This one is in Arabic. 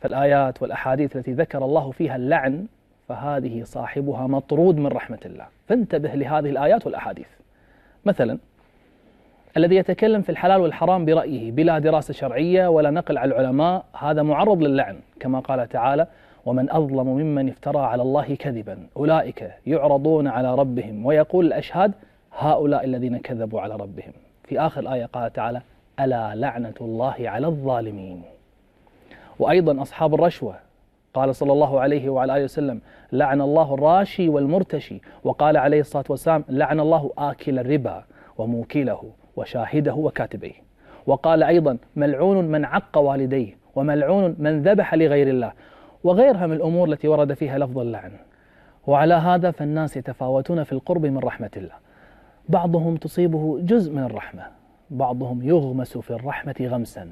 فالآيات والأحاديث التي ذكر الله فيها اللعن فهذه صاحبها مطرود من رحمة الله. فانتبه لهذه الآيات والأحاديث. مثلا الذي يتكلم في الحلال والحرام برأيه بلا دراسة شرعية ولا نقل على العلماء هذا معرض للعن كما قال تعالى ومن أظلم ممن افترى على الله كذبا. أولئك يعرضون على ربهم ويقول الأشهاد هؤلاء الذين كذبوا على ربهم. في آخر آية قال تعالى ألا لعنة الله على الظالمين. وأيضا أصحاب الرشوة. قال صلى الله عليه وعلى آله وسلم لعن الله الراشي والمرتشي. وقال عليه الصلاة والسلام لعن الله آكل الربا وموكله وشاهده وكاتبيه. وقال أيضا ملعون من عق والديه وملعون من ذبح لغير الله. وغيرها من الأمور التي ورد فيها لفظ اللعن. وعلى هذا فالناس يتفاوتون في القرب من رحمة الله. بعضهم تصيبه جزء من الرحمة بعضهم يغمس في الرحمة غمسا.